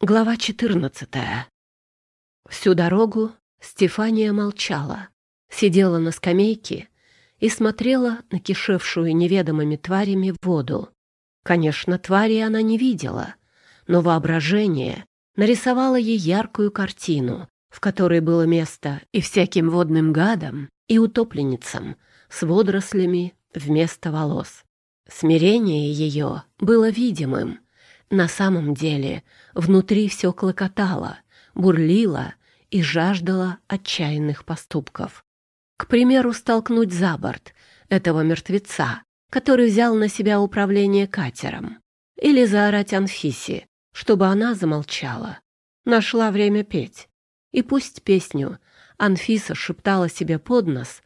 Глава 14. Всю дорогу Стефания молчала, сидела на скамейке и смотрела на кишевшую неведомыми тварями воду. Конечно, твари она не видела, но воображение нарисовало ей яркую картину, в которой было место и всяким водным гадам, и утопленницам с водорослями вместо волос. Смирение ее было видимым — на самом деле внутри все клокотало, бурлило и жаждало отчаянных поступков. К примеру, столкнуть за борт этого мертвеца, который взял на себя управление катером, или заорать Анфисе, чтобы она замолчала. Нашла время петь. И пусть песню Анфиса шептала себе под нос,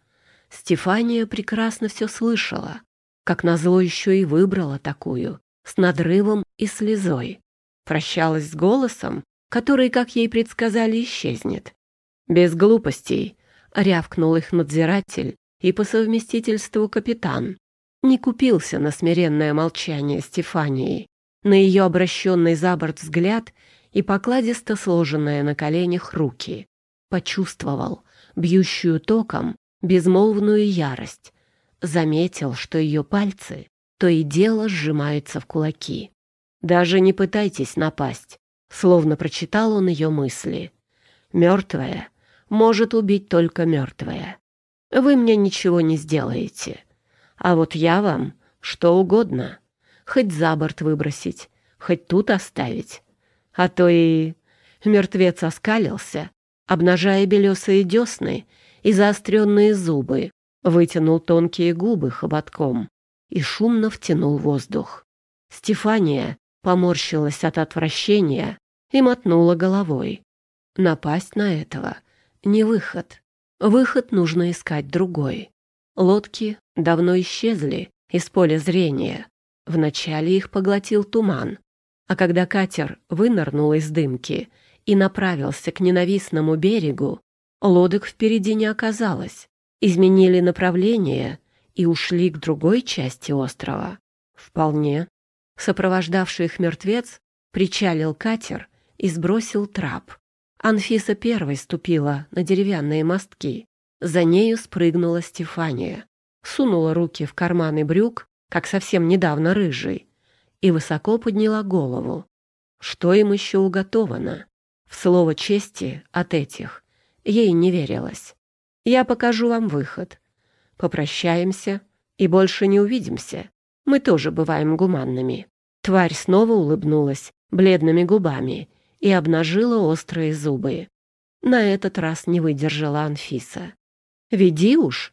Стефания прекрасно все слышала, как назло еще и выбрала такую, с надрывом и слезой. Прощалась с голосом, который, как ей предсказали, исчезнет. «Без глупостей», — рявкнул их надзиратель и по совместительству капитан. Не купился на смиренное молчание Стефании, на ее обращенный за борт взгляд и покладисто сложенные на коленях руки. Почувствовал бьющую током безмолвную ярость. Заметил, что ее пальцы то и дело сжимаются в кулаки. «Даже не пытайтесь напасть», — словно прочитал он ее мысли. «Мертвая может убить только мертвая. Вы мне ничего не сделаете. А вот я вам что угодно. Хоть за борт выбросить, хоть тут оставить. А то и...» Мертвец оскалился, обнажая белесые десны и заостренные зубы, вытянул тонкие губы хоботком и шумно втянул воздух. Стефания поморщилась от отвращения и мотнула головой. Напасть на этого — не выход. Выход нужно искать другой. Лодки давно исчезли из поля зрения. Вначале их поглотил туман, а когда катер вынырнул из дымки и направился к ненавистному берегу, лодок впереди не оказалось. Изменили направление и ушли к другой части острова? Вполне. Сопровождавший их мертвец причалил катер и сбросил трап. Анфиса первой ступила на деревянные мостки. За нею спрыгнула Стефания, сунула руки в карманы брюк, как совсем недавно рыжий, и высоко подняла голову. Что им еще уготовано? В слово чести от этих ей не верилось. «Я покажу вам выход попрощаемся и больше не увидимся. Мы тоже бываем гуманными». Тварь снова улыбнулась бледными губами и обнажила острые зубы. На этот раз не выдержала Анфиса. «Веди уж!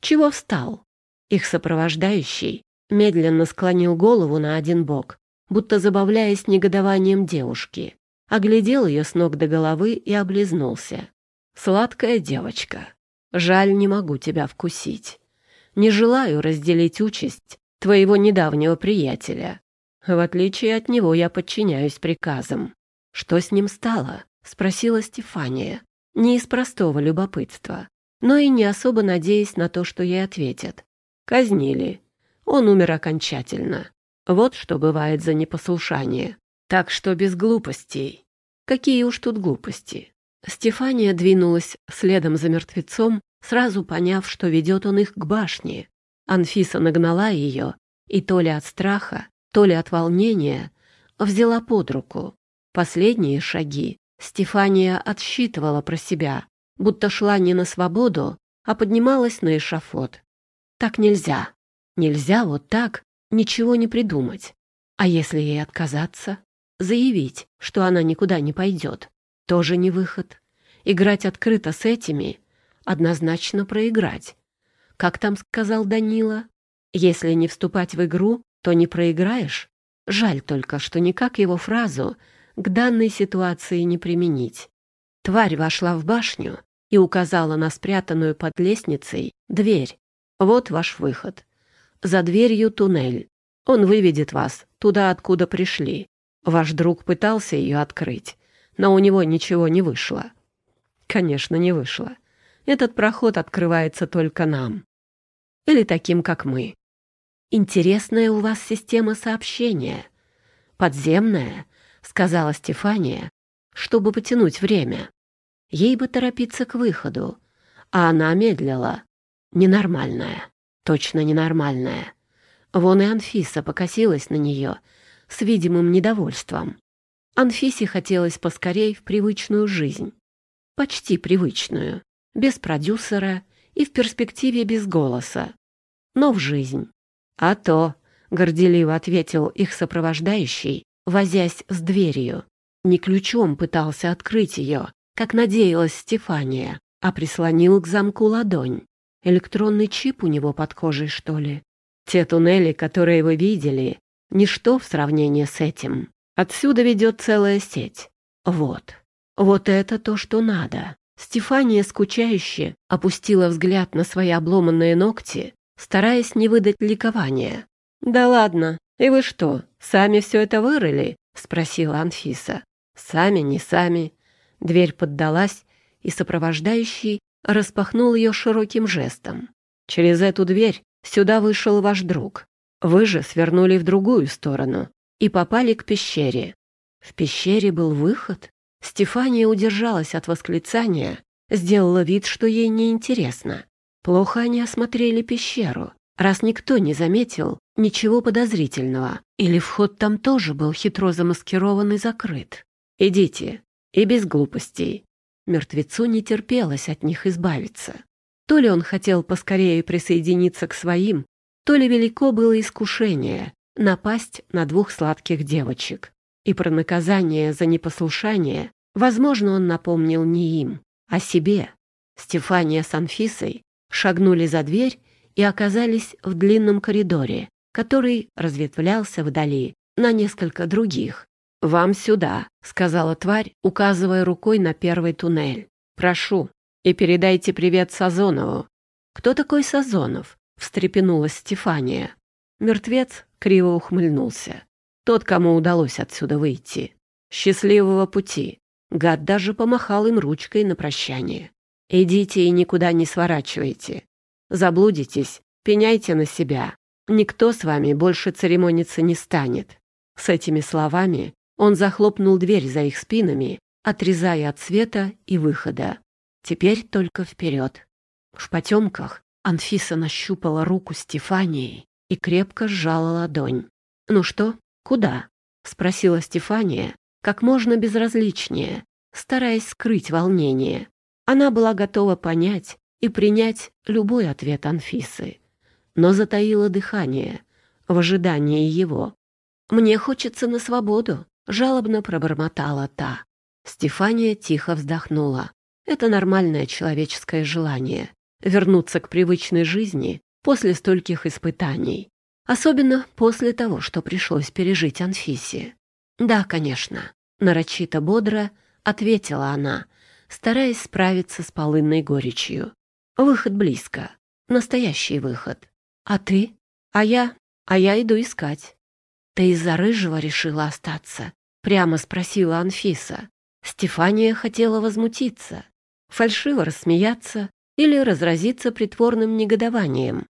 Чего встал?» Их сопровождающий медленно склонил голову на один бок, будто забавляясь негодованием девушки, оглядел ее с ног до головы и облизнулся. «Сладкая девочка, Жаль, не могу тебя вкусить. Не желаю разделить участь твоего недавнего приятеля. В отличие от него я подчиняюсь приказам. Что с ним стало? Спросила Стефания. Не из простого любопытства, но и не особо надеясь на то, что ей ответят. Казнили. Он умер окончательно. Вот что бывает за непослушание. Так что без глупостей. Какие уж тут глупости. Стефания двинулась следом за мертвецом, сразу поняв, что ведет он их к башне. Анфиса нагнала ее, и то ли от страха, то ли от волнения взяла под руку. Последние шаги Стефания отсчитывала про себя, будто шла не на свободу, а поднималась на эшафот. Так нельзя. Нельзя вот так ничего не придумать. А если ей отказаться? Заявить, что она никуда не пойдет тоже не выход. Играть открыто с этими — однозначно проиграть. Как там сказал Данила? Если не вступать в игру, то не проиграешь. Жаль только, что никак его фразу к данной ситуации не применить. Тварь вошла в башню и указала на спрятанную под лестницей дверь. Вот ваш выход. За дверью туннель. Он выведет вас туда, откуда пришли. Ваш друг пытался ее открыть, но у него ничего не вышло. Конечно, не вышло. Этот проход открывается только нам. Или таким, как мы. Интересная у вас система сообщения. Подземная, сказала Стефания, чтобы потянуть время. Ей бы торопиться к выходу, а она медлила. Ненормальная, точно ненормальная. Вон и Анфиса покосилась на нее с видимым недовольством. Анфисе хотелось поскорей в привычную жизнь. Почти привычную, без продюсера и в перспективе без голоса. Но в жизнь. А то, — горделиво ответил их сопровождающий, возясь с дверью. Не ключом пытался открыть ее, как надеялась Стефания, а прислонил к замку ладонь. Электронный чип у него под кожей, что ли? Те туннели, которые вы видели, ничто в сравнении с этим. Отсюда ведет целая сеть. Вот. Вот это то, что надо. Стефания скучающе опустила взгляд на свои обломанные ногти, стараясь не выдать ликования. «Да ладно, и вы что, сами все это вырыли?» — спросила Анфиса. «Сами, не сами». Дверь поддалась, и сопровождающий распахнул ее широким жестом. «Через эту дверь сюда вышел ваш друг. Вы же свернули в другую сторону и попали к пещере». В пещере был выход. Стефания удержалась от восклицания, сделала вид, что ей неинтересно. Плохо они осмотрели пещеру, раз никто не заметил ничего подозрительного. Или вход там тоже был хитро замаскирован и закрыт. «Идите, и без глупостей. Мертвецу не терпелось от них избавиться. То ли он хотел поскорее присоединиться к своим, то ли велико было искушение напасть на двух сладких девочек. И про наказание за непослушание, возможно, он напомнил не им, а себе. Стефания с Анфисой шагнули за дверь и оказались в длинном коридоре, который разветвлялся вдали на несколько других. «Вам сюда», — сказала тварь, указывая рукой на первый туннель. «Прошу, и передайте привет Сазонову». «Кто такой Сазонов?» — встрепенулась Стефания. Мертвец криво ухмыльнулся. «Тот, кому удалось отсюда выйти. Счастливого пути!» Гад даже помахал им ручкой на прощание. «Идите и никуда не сворачивайте. Заблудитесь, пеняйте на себя. Никто с вами больше церемониться не станет». С этими словами он захлопнул дверь за их спинами, отрезая от света и выхода. Теперь только вперед. В потемках Анфиса нащупала руку Стефании и крепко сжала ладонь. «Ну что, куда?» — спросила Стефания, как можно безразличнее, стараясь скрыть волнение. Она была готова понять и принять любой ответ Анфисы, но затаила дыхание в ожидании его. «Мне хочется на свободу», жалобно пробормотала та. Стефания тихо вздохнула. Это нормальное человеческое желание — вернуться к привычной жизни после стольких испытаний. Особенно после того, что пришлось пережить Анфисе. «Да, конечно», — нарочито бодро ответила она, стараясь справиться с полынной горечью. «Выход близко. Настоящий выход. А ты? А я? А я иду искать». «Ты из-за рыжего решила остаться?» Прямо спросила Анфиса. Стефания хотела возмутиться, фальшиво рассмеяться или разразиться притворным негодованием.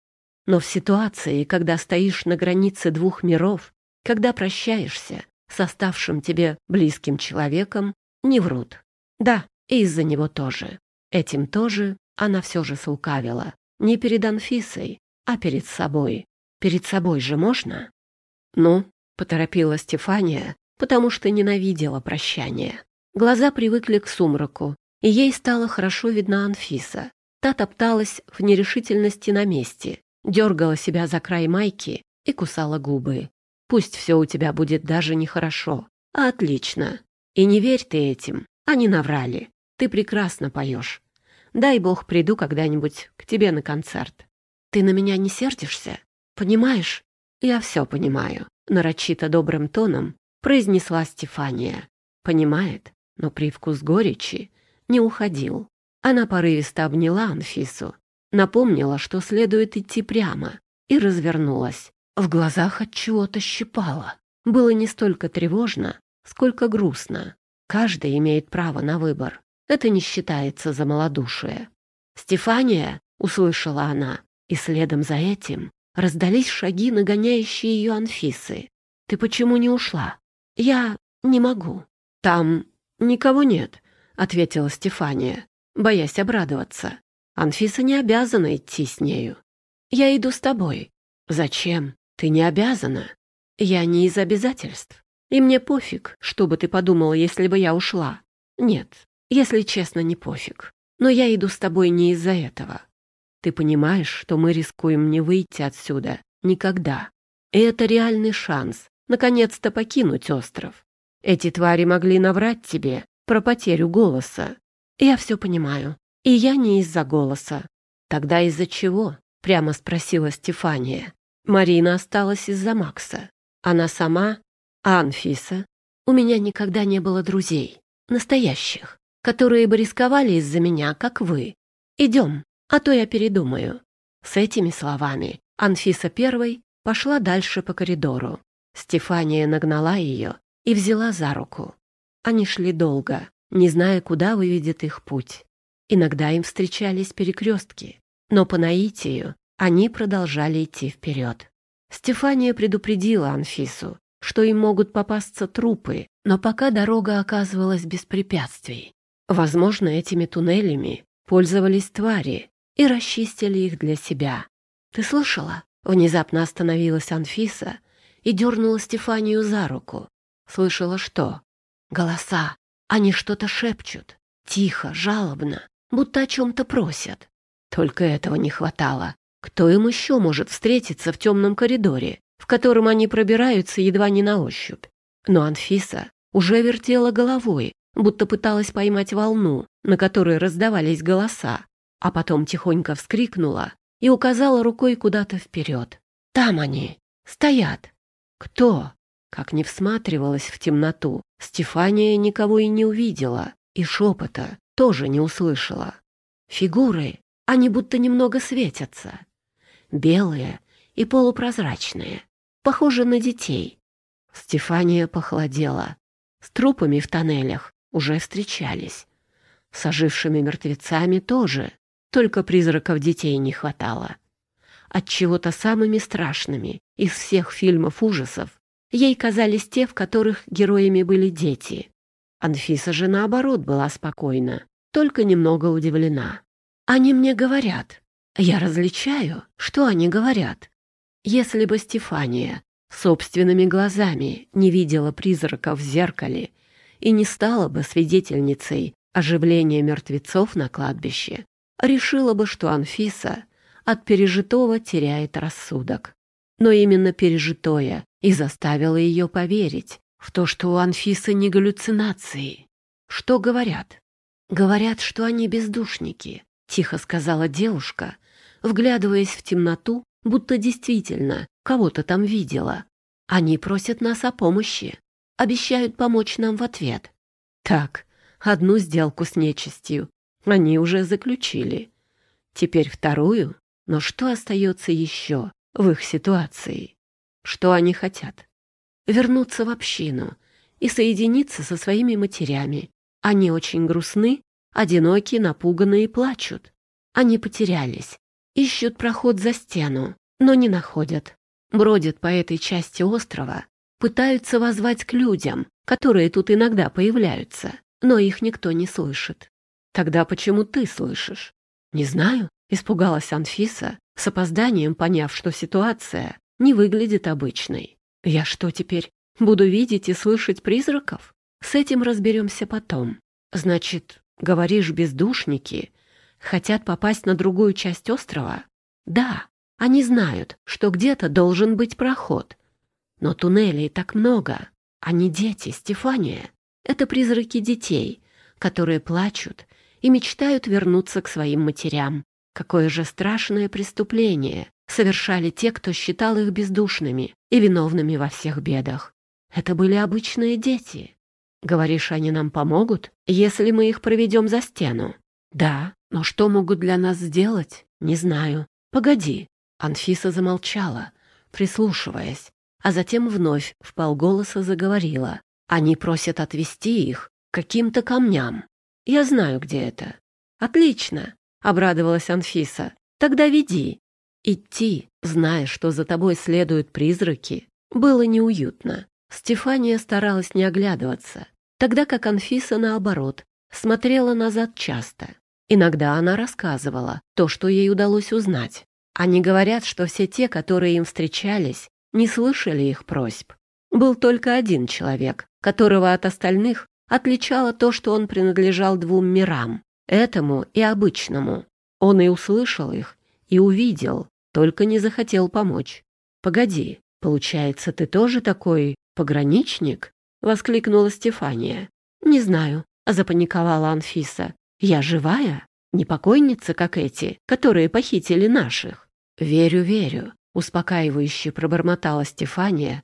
Но в ситуации, когда стоишь на границе двух миров, когда прощаешься с оставшим тебе близким человеком, не врут. Да, и из-за него тоже. Этим тоже она все же слукавила. Не перед Анфисой, а перед собой. Перед собой же можно? Ну, поторопила Стефания, потому что ненавидела прощание. Глаза привыкли к сумраку, и ей стало хорошо видна Анфиса. Та топталась в нерешительности на месте, дергала себя за край майки и кусала губы. Пусть все у тебя будет даже нехорошо, а отлично. И не верь ты этим, они наврали. Ты прекрасно поешь. Дай бог приду когда-нибудь к тебе на концерт. Ты на меня не сердишься? Понимаешь? Я все понимаю. Нарочито добрым тоном произнесла Стефания. Понимает, но привкус горечи не уходил. Она порывисто обняла Анфису, напомнила, что следует идти прямо, и развернулась. В глазах от чего-то щипало. Было не столько тревожно, сколько грустно. Каждый имеет право на выбор. Это не считается за малодушие. «Стефания!» — услышала она, и следом за этим раздались шаги, нагоняющие ее Анфисы. «Ты почему не ушла?» «Я... «Не могу. Там никого нет», — ответила Стефания, боясь обрадоваться. «Анфиса не обязана идти с нею. Я иду с тобой». «Зачем? Ты не обязана. Я не из обязательств. И мне пофиг, что бы ты подумала, если бы я ушла. Нет, если честно, не пофиг. Но я иду с тобой не из-за этого. Ты понимаешь, что мы рискуем не выйти отсюда никогда. И это реальный шанс наконец-то покинуть остров. Эти твари могли наврать тебе про потерю голоса. Я все понимаю. И я не из-за голоса. Тогда из-за чего? Прямо спросила Стефания. Марина осталась из-за Макса. Она сама, а Анфиса? У меня никогда не было друзей. Настоящих. Которые бы рисковали из-за меня, как вы. Идем, а то я передумаю. С этими словами Анфиса первой пошла дальше по коридору. Стефания нагнала ее и взяла за руку. Они шли долго, не зная, куда выведет их путь. Иногда им встречались перекрестки, но по наитию они продолжали идти вперед. Стефания предупредила Анфису, что им могут попасться трупы, но пока дорога оказывалась без препятствий. Возможно, этими туннелями пользовались твари и расчистили их для себя. «Ты слышала?» Внезапно остановилась Анфиса и дернула Стефанию за руку. Слышала что? Голоса. Они что-то шепчут. Тихо, жалобно, будто о чем-то просят. Только этого не хватало. Кто им еще может встретиться в темном коридоре, в котором они пробираются едва не на ощупь? Но Анфиса уже вертела головой, будто пыталась поймать волну, на которой раздавались голоса, а потом тихонько вскрикнула и указала рукой куда-то вперед. «Там они! Стоят! Кто?» Как не всматривалась в темноту, Стефания никого и не увидела, и шепота тоже не услышала. Фигуры, они будто немного светятся. Белые и полупрозрачные, похожи на детей. Стефания похолодела. С трупами в тоннелях уже встречались. С ожившими мертвецами тоже, только призраков детей не хватало. От чего-то самыми страшными из всех фильмов ужасов ей казались те, в которых героями были дети. Анфиса же, наоборот, была спокойна, только немного удивлена. «Они мне говорят. Я различаю, что они говорят. Если бы Стефания собственными глазами не видела призраков в зеркале и не стала бы свидетельницей оживления мертвецов на кладбище, решила бы, что Анфиса от пережитого теряет рассудок. Но именно пережитое и заставило ее поверить в то, что у Анфисы не галлюцинации. Что говорят? Говорят, что они бездушники, тихо сказала девушка, вглядываясь в темноту, будто действительно кого-то там видела. Они просят нас о помощи, обещают помочь нам в ответ. Так, одну сделку с нечистью они уже заключили. Теперь вторую, но что остается еще в их ситуации? Что они хотят? Вернуться в общину и соединиться со своими матерями. Они очень грустны, одиноки, напуганы и плачут. Они потерялись, ищут проход за стену, но не находят. Бродят по этой части острова, пытаются возвать к людям, которые тут иногда появляются, но их никто не слышит. Тогда почему ты слышишь? Не знаю, испугалась Анфиса, с опозданием поняв, что ситуация не выглядит обычной. Я что теперь, буду видеть и слышать призраков? С этим разберемся потом. Значит, говоришь, бездушники хотят попасть на другую часть острова? Да, они знают, что где-то должен быть проход. Но туннелей так много. Они дети, Стефания. Это призраки детей, которые плачут и мечтают вернуться к своим матерям. Какое же страшное преступление совершали те, кто считал их бездушными и виновными во всех бедах. Это были обычные дети. Говоришь, они нам помогут, если мы их проведем за стену? Да, но что могут для нас сделать? Не знаю. Погоди. Анфиса замолчала, прислушиваясь, а затем вновь в полголоса заговорила. Они просят отвести их к каким-то камням. Я знаю, где это. Отлично, обрадовалась Анфиса. Тогда веди. Идти, зная, что за тобой следуют призраки, было неуютно. Стефания старалась не оглядываться, тогда как Анфиса, наоборот, смотрела назад часто. Иногда она рассказывала то, что ей удалось узнать. Они говорят, что все те, которые им встречались, не слышали их просьб. Был только один человек, которого от остальных отличало то, что он принадлежал двум мирам, этому и обычному. Он и услышал их, и увидел, только не захотел помочь. «Погоди, получается, ты тоже такой пограничник?» — воскликнула Стефания. «Не знаю», — запаниковала Анфиса. «Я живая? Не покойница, как эти, которые похитили наших?» «Верю, верю», — успокаивающе пробормотала Стефания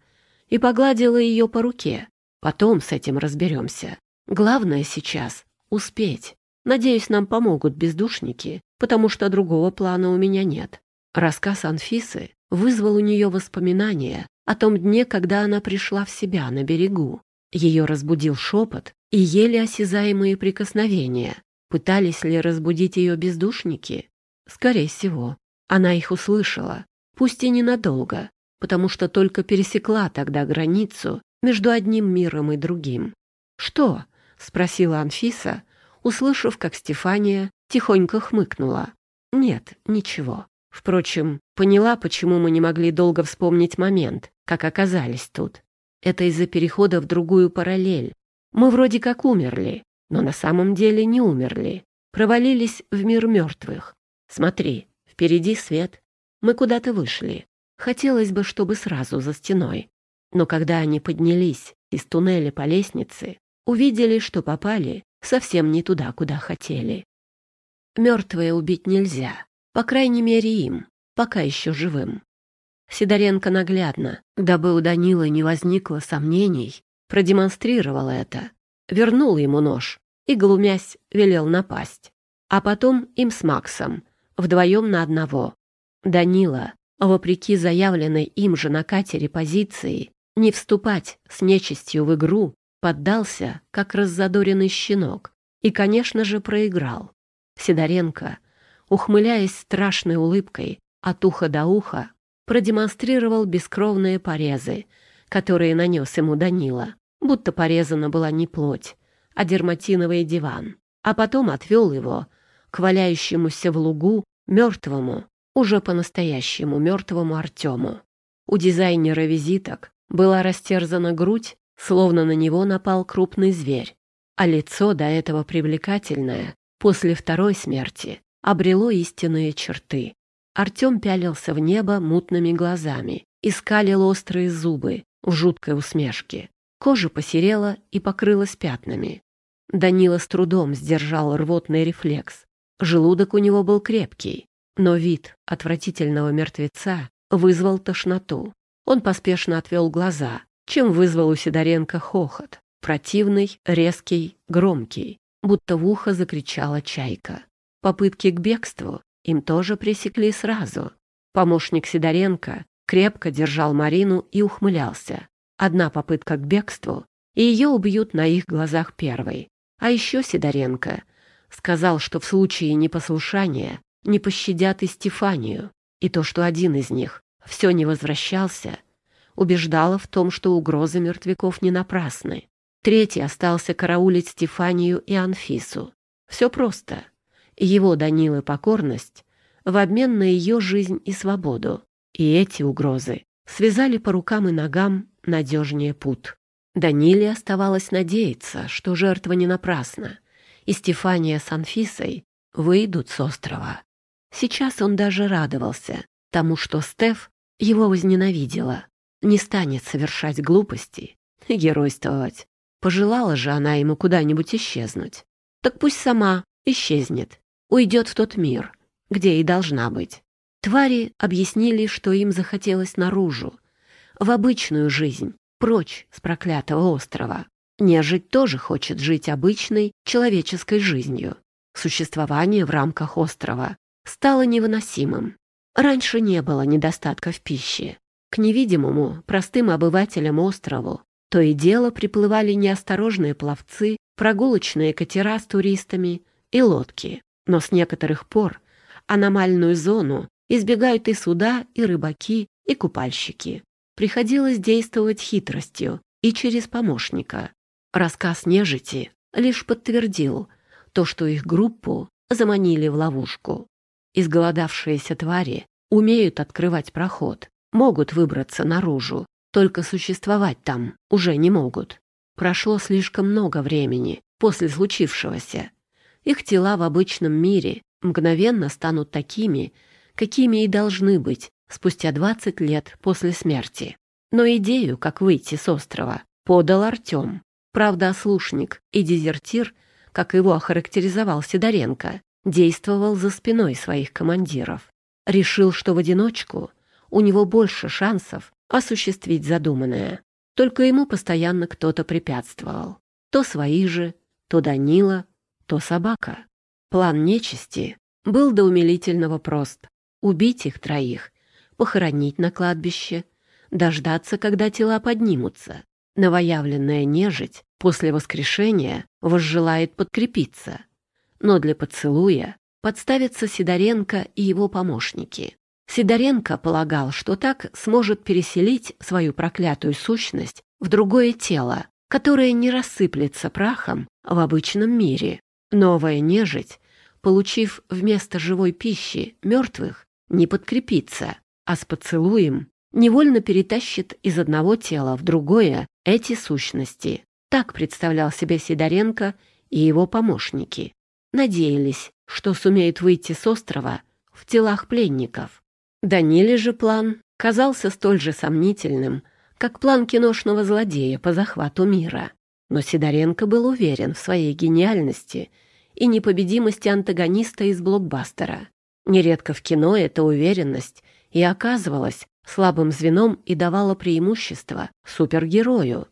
и погладила ее по руке. «Потом с этим разберемся. Главное сейчас — успеть. Надеюсь, нам помогут бездушники, потому что другого плана у меня нет». Рассказ Анфисы вызвал у нее воспоминания о том дне, когда она пришла в себя на берегу. Ее разбудил шепот и еле осязаемые прикосновения. Пытались ли разбудить ее бездушники? Скорее всего. Она их услышала, пусть и ненадолго, потому что только пересекла тогда границу между одним миром и другим. «Что?» — спросила Анфиса, услышав, как Стефания тихонько хмыкнула. «Нет, ничего. Впрочем, поняла, почему мы не могли долго вспомнить момент, как оказались тут. Это из-за перехода в другую параллель. Мы вроде как умерли, но на самом деле не умерли. Провалились в мир мертвых. Смотри, впереди свет. Мы куда-то вышли. Хотелось бы, чтобы сразу за стеной. Но когда они поднялись из туннеля по лестнице, увидели, что попали совсем не туда, куда хотели. Мертвые убить нельзя, по крайней мере им, пока еще живым. Сидоренко наглядно, дабы у Данила не возникло сомнений, продемонстрировал это, вернул ему нож и, глумясь, велел напасть. А потом им с Максом, вдвоем на одного. Данила, вопреки заявленной им же на катере позиции, не вступать с нечистью в игру, поддался, как раззадоренный щенок, и, конечно же, проиграл. Сидоренко, ухмыляясь страшной улыбкой от уха до уха, продемонстрировал бескровные порезы, которые нанес ему Данила, будто порезана была не плоть, а дерматиновый диван, а потом отвел его к валяющемуся в лугу мертвому, уже по-настоящему мертвому Артему. У дизайнера визиток была растерзана грудь, словно на него напал крупный зверь, а лицо, до этого привлекательное, после второй смерти, обрело истинные черты. Артем пялился в небо мутными глазами и скалил острые зубы в жуткой усмешке. Кожа посерела и покрылась пятнами. Данила с трудом сдержал рвотный рефлекс. Желудок у него был крепкий, но вид отвратительного мертвеца вызвал тошноту. Он поспешно отвел глаза, чем вызвал у Сидоренко хохот. Противный, резкий, громкий, будто в ухо закричала чайка. Попытки к бегству им тоже пресекли сразу. Помощник Сидоренко крепко держал Марину и ухмылялся. Одна попытка к бегству, и ее убьют на их глазах первой. А еще Сидоренко сказал, что в случае непослушания не пощадят и Стефанию, и то, что один из них все не возвращался, убеждало в том, что угрозы мертвяков не напрасны. Третий остался караулить Стефанию и Анфису. Все просто. Его Данилы покорность в обмен на ее жизнь и свободу. И эти угрозы связали по рукам и ногам надежнее пут. Даниле оставалось надеяться, что жертва не напрасна, и Стефания с Анфисой выйдут с острова. Сейчас он даже радовался тому, что Стеф его возненавидела, не станет совершать глупости и геройствовать. Пожелала же она ему куда-нибудь исчезнуть. Так пусть сама исчезнет, уйдет в тот мир, где и должна быть. Твари объяснили, что им захотелось наружу, в обычную жизнь, прочь с проклятого острова. Нежить тоже хочет жить обычной человеческой жизнью. Существование в рамках острова стало невыносимым. Раньше не было недостатка в пище. К невидимому, простым обывателям острову то и дело приплывали неосторожные пловцы, прогулочные катера с туристами и лодки. Но с некоторых пор аномальную зону избегают и суда, и рыбаки, и купальщики. Приходилось действовать хитростью, и через помощника. Рассказ нежити лишь подтвердил то, что их группу заманили в ловушку. Изголодавшиеся твари умеют открывать проход, могут выбраться наружу, только существовать там уже не могут. Прошло слишком много времени после случившегося. Их тела в обычном мире мгновенно станут такими, какими и должны быть спустя 20 лет после смерти. Но идею, как выйти с острова, подал Артем. Правда, ослушник и дезертир, как его охарактеризовал Сидоренко, действовал за спиной своих командиров. Решил, что в одиночку у него больше шансов осуществить задуманное. Только ему постоянно кто-то препятствовал. То свои же, то Данила, то собака. План нечисти был до умилительного прост. Убить их троих, похоронить на кладбище, дождаться, когда тела поднимутся. Новоявленная нежить после воскрешения возжелает подкрепиться. Но для поцелуя подставятся Сидоренко и его помощники. Сидоренко полагал, что так сможет переселить свою проклятую сущность в другое тело, которое не рассыплется прахом в обычном мире. Новая нежить, получив вместо живой пищи мертвых, не подкрепится, а с поцелуем невольно перетащит из одного тела в другое эти сущности. Так представлял себе Сидоренко и его помощники. Надеялись, что сумеют выйти с острова в телах пленников. Даниле же план казался столь же сомнительным, как план киношного злодея по захвату мира. Но Сидоренко был уверен в своей гениальности и непобедимости антагониста из блокбастера. Нередко в кино эта уверенность и оказывалась слабым звеном и давала преимущество супергерою.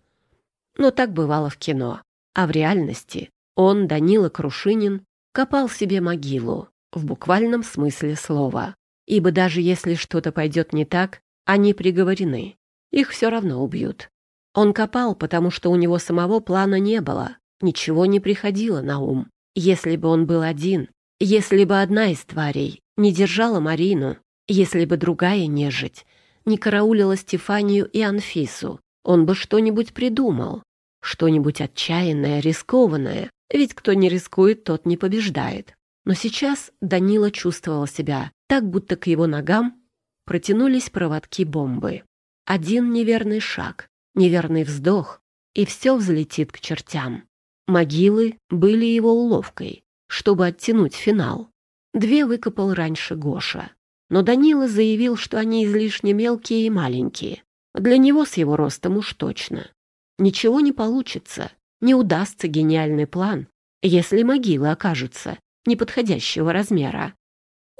Но так бывало в кино. А в реальности он, Данила Крушинин, копал себе могилу, в буквальном смысле слова. Ибо даже если что-то пойдет не так, они приговорены. Их все равно убьют. Он копал, потому что у него самого плана не было, ничего не приходило на ум. Если бы он был один, если бы одна из тварей не держала Марину, если бы другая нежить не караулила Стефанию и Анфису, он бы что-нибудь придумал. Что-нибудь отчаянное, рискованное, ведь кто не рискует, тот не побеждает. Но сейчас Данила чувствовал себя так, будто к его ногам протянулись проводки бомбы. Один неверный шаг, неверный вздох, и все взлетит к чертям. Могилы были его уловкой, чтобы оттянуть финал. Две выкопал раньше Гоша. Но Данила заявил, что они излишне мелкие и маленькие. Для него с его ростом уж точно. Ничего не получится, не удастся гениальный план, если могилы окажутся неподходящего размера.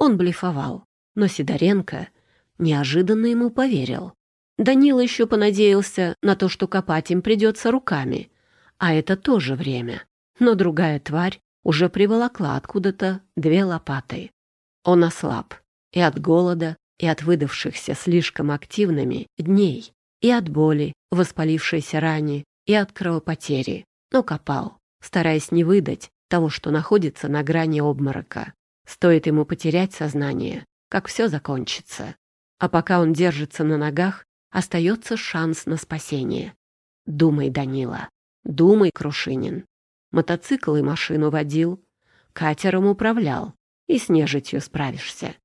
Он блефовал, но Сидоренко неожиданно ему поверил. Данила еще понадеялся на то, что копать им придется руками, а это тоже время. Но другая тварь уже приволокла откуда-то две лопаты. Он ослаб и от голода, и от выдавшихся слишком активными дней, и от боли, воспалившейся ране, и от кровопотери, но копал, стараясь не выдать того, что находится на грани обморока. Стоит ему потерять сознание, как все закончится. А пока он держится на ногах, остается шанс на спасение. Думай, Данила, думай, Крушинин. Мотоцикл и машину водил, катером управлял, и с нежитью справишься.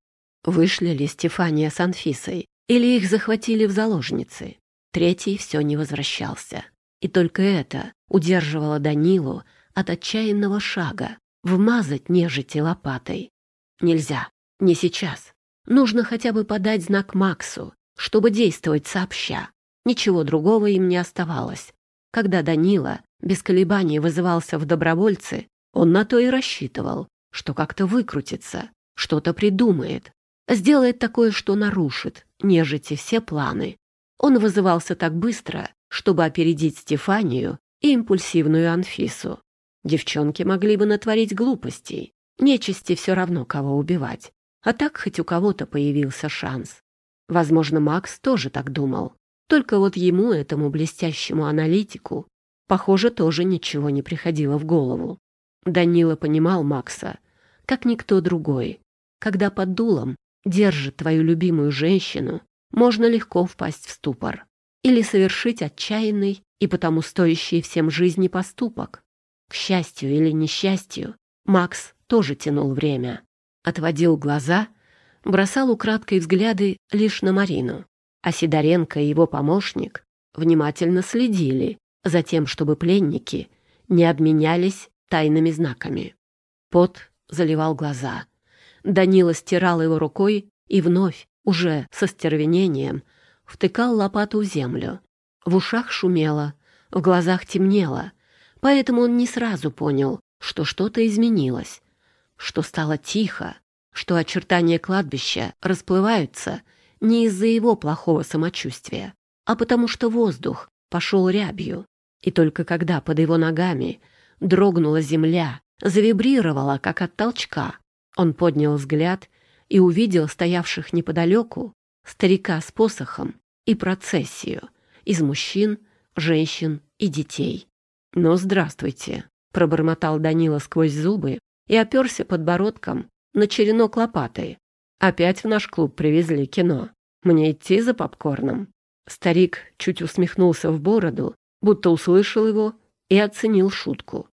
Вышли ли Стефания с Анфисой, или их захватили в заложницы? Третий все не возвращался. И только это удерживало Данилу от отчаянного шага вмазать нежити лопатой. Нельзя, не сейчас. Нужно хотя бы подать знак Максу, чтобы действовать сообща. Ничего другого им не оставалось. Когда Данила без колебаний вызывался в добровольцы, он на то и рассчитывал, что как-то выкрутится, что-то придумает, сделает такое, что нарушит, нежити все планы. Он вызывался так быстро, чтобы опередить Стефанию и импульсивную Анфису. Девчонки могли бы натворить глупостей, нечисти все равно кого убивать, а так хоть у кого-то появился шанс. Возможно, Макс тоже так думал, только вот ему, этому блестящему аналитику, похоже, тоже ничего не приходило в голову. Данила понимал Макса, как никто другой. Когда под дулом держит твою любимую женщину, можно легко впасть в ступор. или совершить отчаянный и потому стоящий всем жизни поступок. К счастью или несчастью, Макс тоже тянул время. Отводил глаза, бросал украдкой взгляды лишь на Марину. А Сидоренко и его помощник внимательно следили за тем, чтобы пленники не обменялись тайными знаками. Пот заливал глаза. Данила стирал его рукой и вновь, уже со стервенением, втыкал лопату в землю. В ушах шумело, в глазах темнело, поэтому он не сразу понял, что что-то изменилось, что стало тихо, что очертания кладбища расплываются не из-за его плохого самочувствия, а потому что воздух пошел рябью, и только когда под его ногами дрогнула земля, завибрировала, как от толчка, он поднял взгляд и увидел стоявших неподалеку старика с посохом и процессию из мужчин, женщин и детей. «Ну, здравствуйте», — пробормотал Данила сквозь зубы и оперся подбородком на черенок лопатой. «Опять в наш клуб привезли кино. Мне идти за попкорном?» Старик чуть усмехнулся в бороду, будто услышал его и оценил шутку.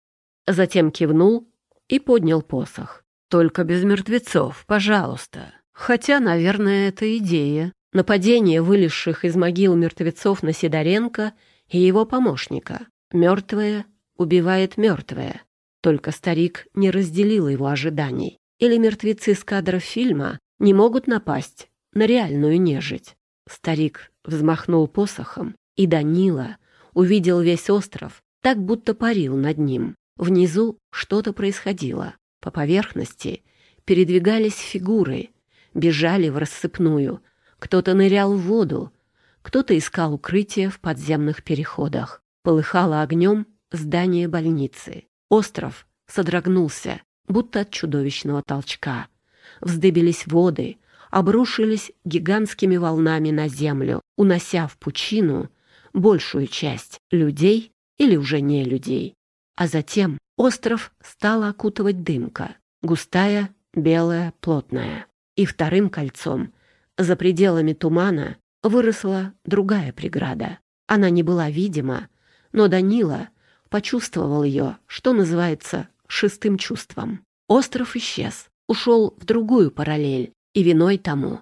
Затем кивнул и поднял посох. «Только без мертвецов, пожалуйста. Хотя, наверное, это идея. Нападение вылезших из могил мертвецов на Сидоренко и его помощника. Мертвое убивает мертвое. Только старик не разделил его ожиданий. Или мертвецы с кадров фильма не могут напасть на реальную нежить. Старик взмахнул посохом, и Данила увидел весь остров, так будто парил над ним. Внизу что-то происходило. По поверхности передвигались фигуры, бежали в рассыпную. Кто-то нырял в воду, кто-то искал укрытие в подземных переходах. Полыхало огнем здание больницы. Остров содрогнулся, будто от чудовищного толчка. Вздыбились воды, обрушились гигантскими волнами на землю, унося в пучину большую часть людей или уже не людей. А затем остров стала окутывать дымка, густая, белая, плотная. И вторым кольцом, за пределами тумана, выросла другая преграда. Она не была видима, но Данила почувствовал ее, что называется, шестым чувством. Остров исчез, ушел в другую параллель, и виной тому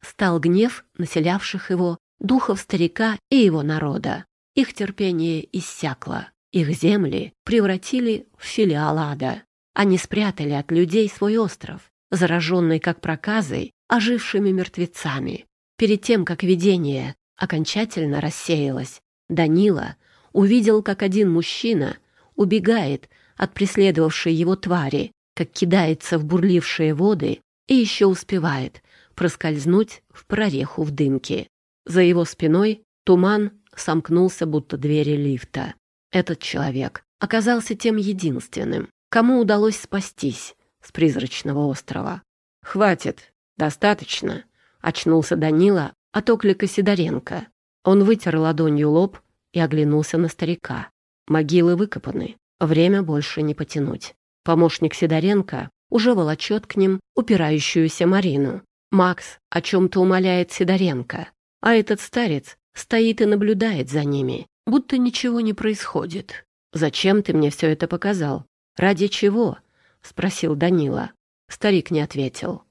стал гнев населявших его духов старика и его народа. Их терпение иссякло, их земли превратили в филиал ада. Они спрятали от людей свой остров, зараженный как проказой, ожившими мертвецами. Перед тем, как видение окончательно рассеялось, Данила увидел, как один мужчина убегает от преследовавшей его твари, как кидается в бурлившие воды и еще успевает проскользнуть в прореху в дымке. За его спиной туман сомкнулся, будто двери лифта. Этот человек оказался тем единственным, кому удалось спастись с призрачного острова. «Хватит, достаточно», — очнулся Данила от оклика Сидоренко. Он вытер ладонью лоб и оглянулся на старика. Могилы выкопаны, время больше не потянуть. Помощник Сидоренко уже волочет к ним упирающуюся Марину. Макс о чем-то умоляет Сидоренко, а этот старец стоит и наблюдает за ними, будто ничего не происходит. «Зачем ты мне все это показал? Ради чего?» — спросил Данила. Старик не ответил.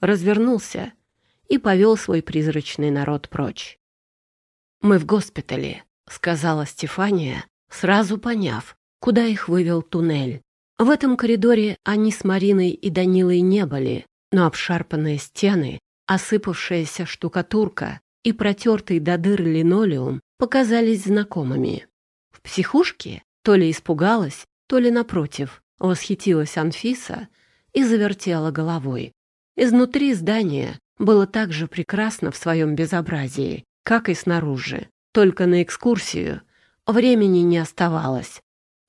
Развернулся и повел свой призрачный народ прочь. «Мы в госпитале», — сказала Стефания, сразу поняв, куда их вывел туннель. В этом коридоре они с Мариной и Данилой не были, но обшарпанные стены, осыпавшаяся штукатурка и протертый до дыр линолеум показались знакомыми. В психушке то ли испугалась, то ли, напротив, восхитилась Анфиса и завертела головой. Изнутри здания было так же прекрасно в своем безобразии, как и снаружи. Только на экскурсию времени не оставалось.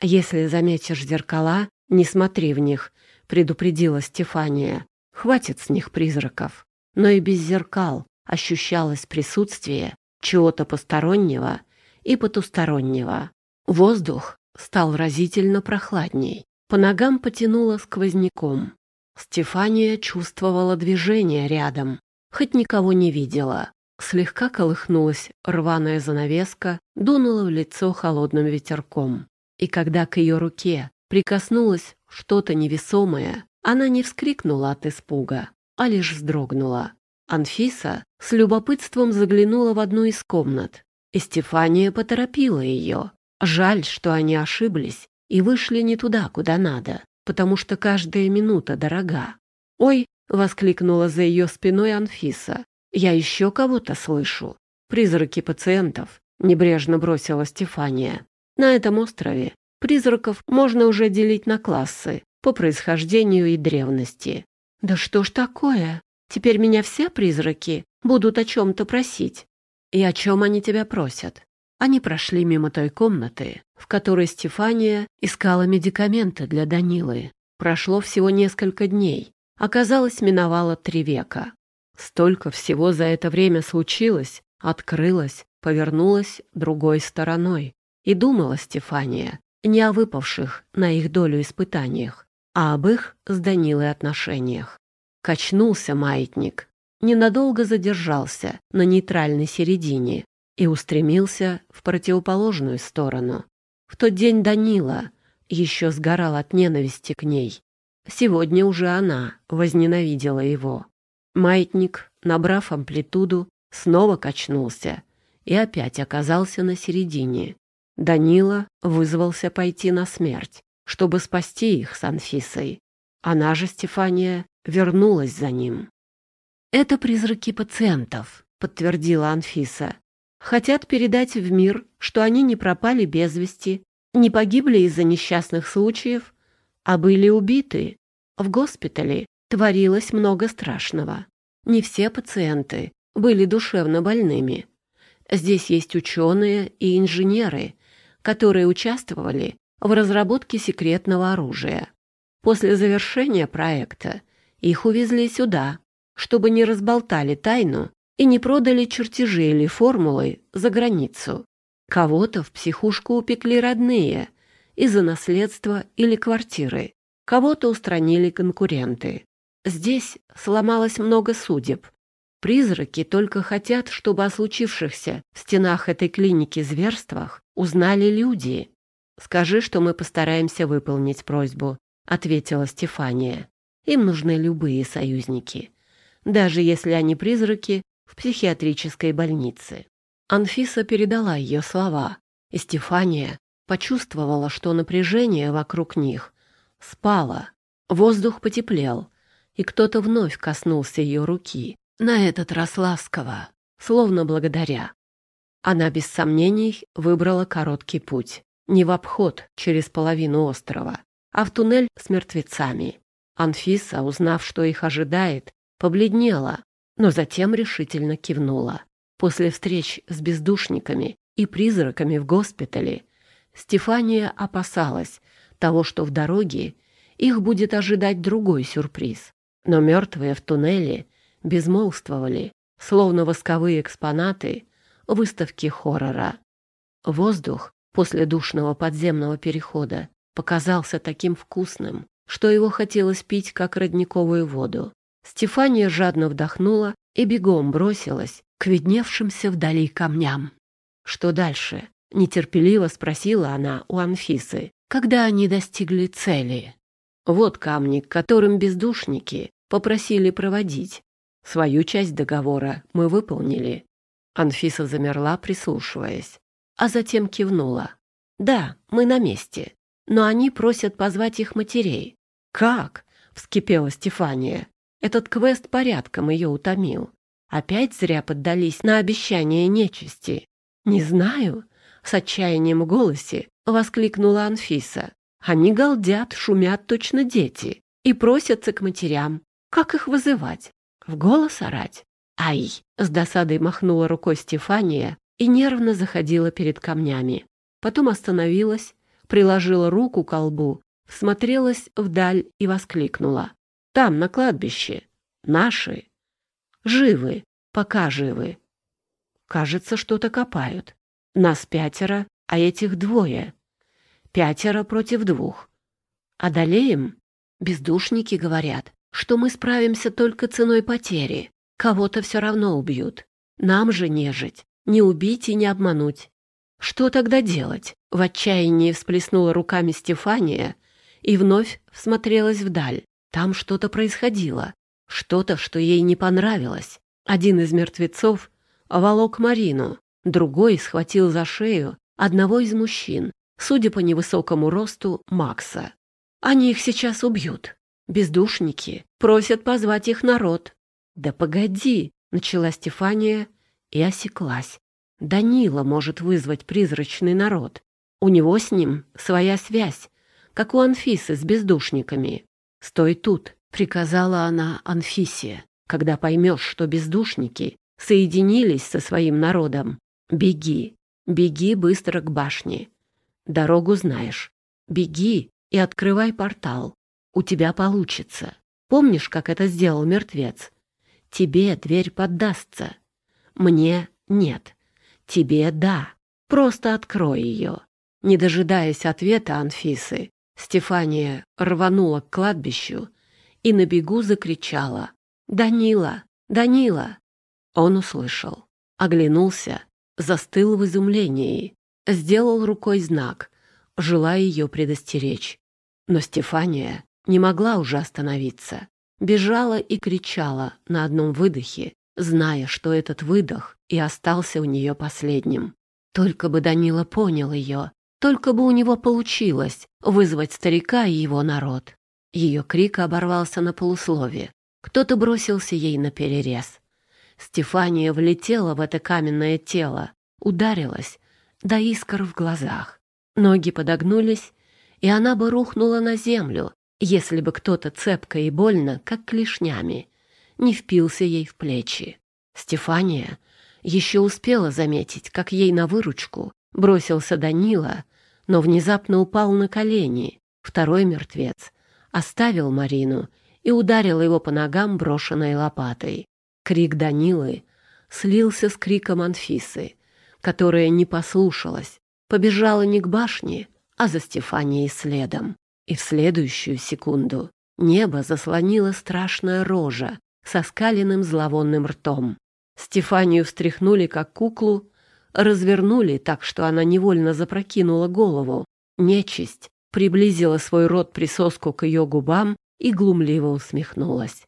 Если заметишь зеркала, «Не смотри в них», — предупредила Стефания. «Хватит с них призраков». Но и без зеркал ощущалось присутствие чего-то постороннего и потустороннего. Воздух стал разительно прохладней. По ногам потянуло сквозняком. Стефания чувствовала движение рядом, хоть никого не видела. Слегка колыхнулась рваная занавеска, дунула в лицо холодным ветерком. И когда к ее руке прикоснулось что-то невесомое, она не вскрикнула от испуга, а лишь вздрогнула. Анфиса с любопытством заглянула в одну из комнат, и Стефания поторопила ее. Жаль, что они ошиблись и вышли не туда, куда надо, потому что каждая минута дорога. «Ой!» — воскликнула за ее спиной Анфиса. «Я еще кого-то слышу. Призраки пациентов», — небрежно бросила Стефания. «На этом острове призраков можно уже делить на классы по происхождению и древности». «Да что ж такое? Теперь меня все призраки будут о чем-то просить». «И о чем они тебя просят?» Они прошли мимо той комнаты, в которой Стефания искала медикаменты для Данилы. Прошло всего несколько дней. Оказалось, миновало три века. Столько всего за это время случилось, открылось, повернулось другой стороной. И думала Стефания не о выпавших на их долю испытаниях, а об их с Данилой отношениях. Качнулся маятник, ненадолго задержался на нейтральной середине и устремился в противоположную сторону. В тот день Данила еще сгорал от ненависти к ней. Сегодня уже она возненавидела его. Маятник, набрав амплитуду, снова качнулся и опять оказался на середине. Данила вызвался пойти на смерть, чтобы спасти их с Анфисой. Она же, Стефания, вернулась за ним. «Это призраки пациентов», — подтвердила Анфиса. «Хотят передать в мир, что они не пропали без вести, не погибли из-за несчастных случаев, а были убиты. В госпитале творилось много страшного. Не все пациенты были душевно больными. Здесь есть ученые и инженеры, которые участвовали в разработке секретного оружия. После завершения проекта их увезли сюда, чтобы не разболтали тайну и не продали чертежи или формулы за границу. Кого-то в психушку упекли родные из-за наследства или квартиры, кого-то устранили конкуренты. Здесь сломалось много судеб. Призраки только хотят, чтобы о случившихся в стенах этой клиники зверствах узнали люди. «Скажи, что мы постараемся выполнить просьбу», — ответила Стефания. «Им нужны любые союзники, даже если они призраки в психиатрической больнице». Анфиса передала ее слова, и Стефания почувствовала, что напряжение вокруг них спало. Воздух потеплел, и кто-то вновь коснулся ее руки, на этот раз ласково, словно благодаря. Она без сомнений выбрала короткий путь, не в обход через половину острова, а в туннель с мертвецами. Анфиса, узнав, что их ожидает, побледнела, но затем решительно кивнула. После встреч с бездушниками и призраками в госпитале Стефания опасалась того, что в дороге их будет ожидать другой сюрприз. Но мертвые в туннеле безмолвствовали, словно восковые экспонаты выставки хоррора. Воздух после душного подземного перехода показался таким вкусным, что его хотелось пить, как родниковую воду. Стефания жадно вдохнула и бегом бросилась к видневшимся вдали камням. «Что дальше?» — нетерпеливо спросила она у Анфисы, когда они достигли цели. «Вот камни, к которым бездушники попросили проводить. Свою часть договора мы выполнили». Анфиса замерла, прислушиваясь, а затем кивнула. «Да, мы на месте, но они просят позвать их матерей». «Как?» — вскипела Стефания. Этот квест порядком ее утомил. Опять зря поддались на обещание нечисти. «Не знаю», — с отчаянием в голосе воскликнула Анфиса. «Они галдят, шумят точно дети и просятся к матерям. Как их вызывать? В голос орать? Ай!» — с досадой махнула рукой Стефания и нервно заходила перед камнями. Потом остановилась, приложила руку к колбу, смотрелась вдаль и воскликнула. «Там, на кладбище. Наши. Живы, пока живы. Кажется, что-то копают. Нас пятеро, а этих двое. Пятеро против двух. Одолеем? Бездушники говорят, что мы справимся только ценой потери. Кого-то все равно убьют. Нам же нежить, не убить и не обмануть. Что тогда делать? В отчаянии всплеснула руками Стефания и вновь всмотрелась вдаль. Там что-то происходило, что-то, что ей не понравилось. Один из мертвецов волок Марину, другой схватил за шею одного из мужчин, судя по невысокому росту, Макса. Они их сейчас убьют. Бездушники просят позвать их народ. Да погоди, начала Стефания и осеклась. Данила может вызвать призрачный народ. У него с ним своя связь, как у Анфисы с бездушниками. «Стой тут», — приказала она Анфисе. «Когда поймешь, что бездушники соединились со своим народом, беги, беги быстро к башне. Дорогу знаешь. Беги и открывай портал. У тебя получится. Помнишь, как это сделал мертвец? Тебе дверь поддастся. Мне нет. Тебе да. Просто открой ее. Не дожидаясь ответа Анфисы, Стефания рванула к кладбищу и на бегу закричала «Данила! Данила!». Он услышал, оглянулся, застыл в изумлении, сделал рукой знак, желая ее предостеречь. Но Стефания не могла уже остановиться. Бежала и кричала на одном выдохе, зная, что этот выдох и остался у нее последним. Только бы Данила понял ее, только бы у него получилось вызвать старика и его народ. Ее крик оборвался на полуслове. Кто-то бросился ей на перерез. Стефания влетела в это каменное тело, ударилась, до искр в глазах. Ноги подогнулись, и она бы рухнула на землю, если бы кто-то цепко и больно, как клешнями, не впился ей в плечи. Стефания еще успела заметить, как ей на выручку бросился Данила, но внезапно упал на колени. Второй мертвец оставил Марину и ударил его по ногам брошенной лопатой. Крик Данилы слился с криком Анфисы, которая не послушалась, побежала не к башне, а за Стефанией следом. И в следующую секунду небо заслонила страшная рожа со скаленным зловонным ртом. Стефанию встряхнули, как куклу, развернули так, что она невольно запрокинула голову. Нечисть приблизила свой рот присоску к ее губам и глумливо усмехнулась.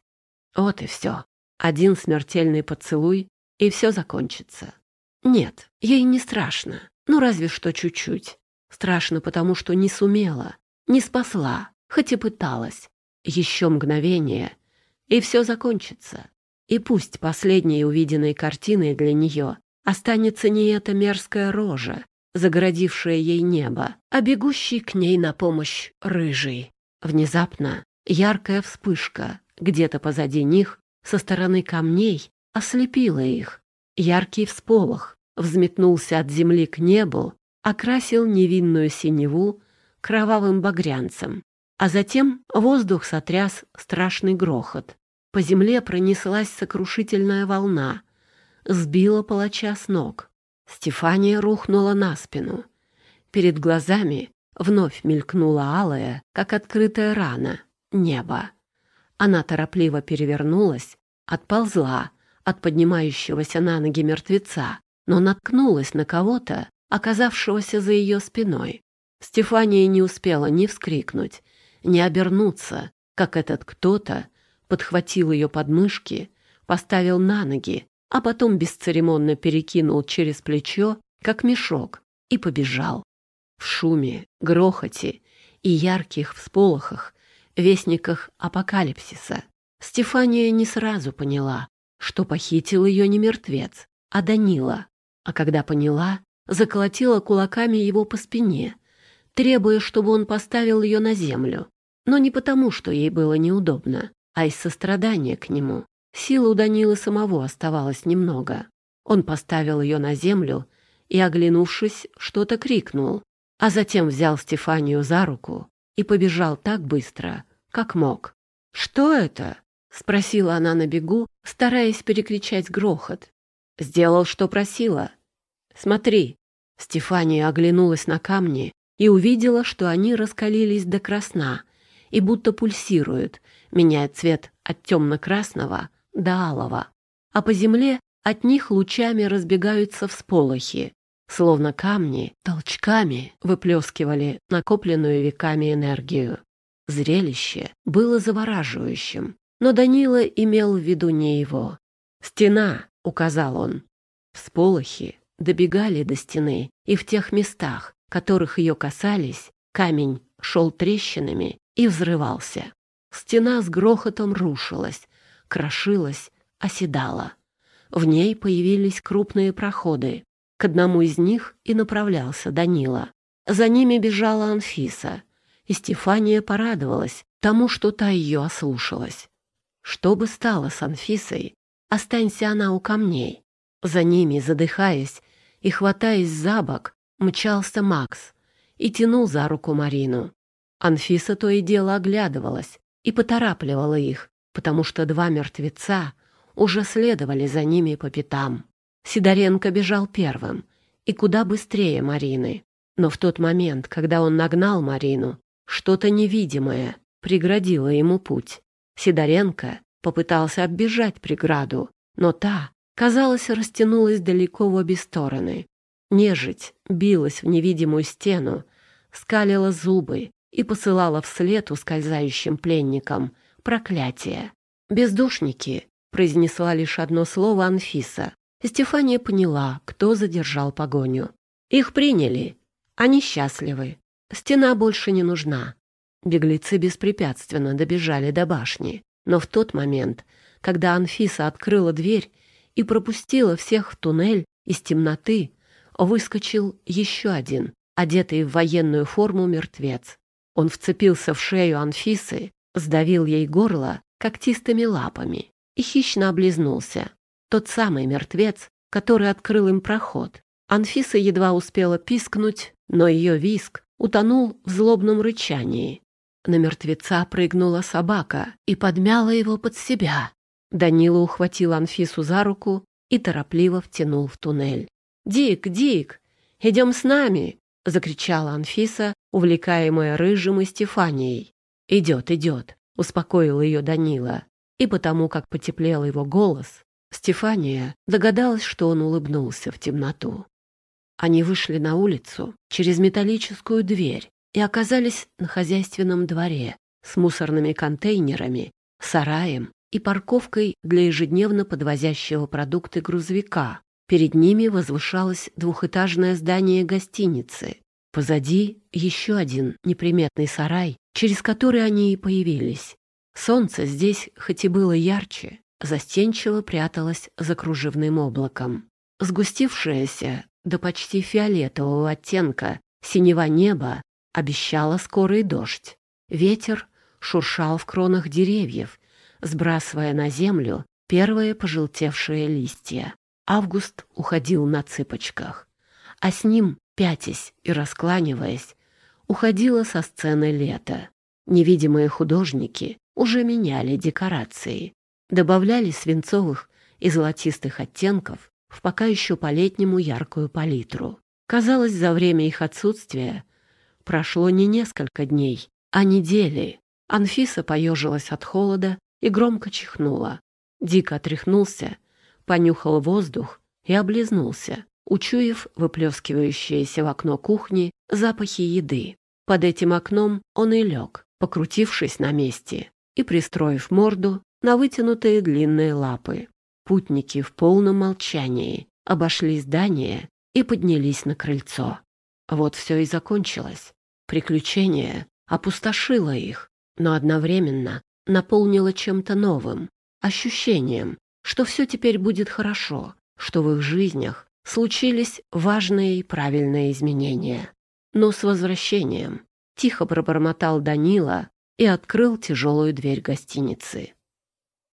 Вот и все. Один смертельный поцелуй, и все закончится. Нет, ей не страшно. Ну, разве что чуть-чуть. Страшно, потому что не сумела, не спасла, хоть и пыталась. Еще мгновение, и все закончится. И пусть последней увиденной картиной для нее останется не эта мерзкая рожа, загородившая ей небо, а бегущий к ней на помощь рыжий. Внезапно яркая вспышка где-то позади них, со стороны камней, ослепила их. Яркий всполох взметнулся от земли к небу окрасил невинную синеву кровавым багрянцем, а затем воздух сотряс страшный грохот. По земле пронеслась сокрушительная волна, сбила палача с ног. Стефания рухнула на спину. Перед глазами вновь мелькнула алая, как открытая рана, небо. Она торопливо перевернулась, отползла от поднимающегося на ноги мертвеца, но наткнулась на кого-то, оказавшегося за ее спиной. Стефания не успела ни вскрикнуть, ни обернуться, как этот кто-то подхватил ее подмышки, поставил на ноги, а потом бесцеремонно перекинул через плечо, как мешок, и побежал. В шуме, грохоте и ярких всполохах, вестниках апокалипсиса, Стефания не сразу поняла, что похитил ее не мертвец, а Данила. А когда поняла, заколотила кулаками его по спине, требуя, чтобы он поставил ее на землю. Но не потому, что ей было неудобно, а из сострадания к нему. Силы у Данилы самого оставалось немного. Он поставил ее на землю и, оглянувшись, что-то крикнул, а затем взял Стефанию за руку и побежал так быстро, как мог. «Что это?» — спросила она на бегу, стараясь перекричать грохот. «Сделал, что просила», «Смотри!» Стефания оглянулась на камни и увидела, что они раскалились до красна и будто пульсируют, меняя цвет от темно-красного до алого. А по земле от них лучами разбегаются всполохи, словно камни толчками выплескивали накопленную веками энергию. Зрелище было завораживающим, но Данила имел в виду не его. «Стена», — указал он. Всполохи добегали до стены, и в тех местах, которых ее касались, камень шел трещинами и взрывался. Стена с грохотом рушилась, крошилась, оседала. В ней появились крупные проходы. К одному из них и направлялся Данила. За ними бежала Анфиса, и Стефания порадовалась тому, что та ее ослушалась. Что бы стало с Анфисой, останься она у камней. За ними, задыхаясь и хватаясь за бок, мчался Макс и тянул за руку Марину. Анфиса то и дело оглядывалась и поторапливала их, потому что два мертвеца уже следовали за ними по пятам. Сидоренко бежал первым и куда быстрее Марины. Но в тот момент, когда он нагнал Марину, что-то невидимое преградило ему путь. Сидоренко попытался оббежать преграду, но та, казалось, растянулась далеко в обе стороны. Нежить билась в невидимую стену, скалила зубы и посылала вслед ускользающим пленникам проклятие. «Бездушники», — произнесла лишь одно слово Анфиса, Стефания поняла, кто задержал погоню. Их приняли. Они счастливы. Стена больше не нужна. Беглецы беспрепятственно добежали до башни. Но в тот момент, когда Анфиса открыла дверь и пропустила всех в туннель, из темноты выскочил еще один, одетый в военную форму мертвец. Он вцепился в шею Анфисы, сдавил ей горло когтистыми лапами и хищно облизнулся. Тот самый мертвец, который открыл им проход. Анфиса едва успела пискнуть, но ее виск утонул в злобном рычании. На мертвеца прыгнула собака и подмяла его под себя. Данила ухватил Анфису за руку и торопливо втянул в туннель. «Дик, Дик, идем с нами!» — закричала Анфиса, увлекаемая Рыжим и Стефанией. «Идет, идет!» — успокоил ее Данила. И потому, как потеплел его голос, Стефания догадалась, что он улыбнулся в темноту. Они вышли на улицу через металлическую дверь и оказались на хозяйственном дворе с мусорными контейнерами, сараем и парковкой для ежедневно подвозящего продукты грузовика. Перед ними возвышалось двухэтажное здание гостиницы. Позади еще один неприметный сарай, через который они и появились. Солнце здесь, хоть и было ярче, застенчиво пряталась за кружевным облаком. Сгустившееся до почти фиолетового оттенка синего неба обещало скорый дождь. Ветер шуршал в кронах деревьев, сбрасывая на землю первые пожелтевшие листья. Август уходил на цыпочках, а с ним, пятясь и раскланиваясь, уходило со сцены лето. Невидимые художники уже меняли декорации, добавляли свинцовых и золотистых оттенков в пока еще по-летнему яркую палитру. Казалось, за время их отсутствия прошло не несколько дней, а недели. Анфиса поежилась от холода и громко чихнула. Дико отряхнулся, понюхал воздух и облизнулся, учуяв выплескивающиеся в окно кухни запахи еды. Под этим окном он и лег, покрутившись на месте и пристроив морду на вытянутые длинные лапы. Путники в полном молчании обошли здание и поднялись на крыльцо. Вот все и закончилось. Приключение опустошило их, но одновременно наполнило чем-то новым, ощущением, что все теперь будет хорошо, что в их жизнях случились важные и правильные изменения. Но с возвращением тихо пробормотал Данила и открыл тяжелую дверь гостиницы.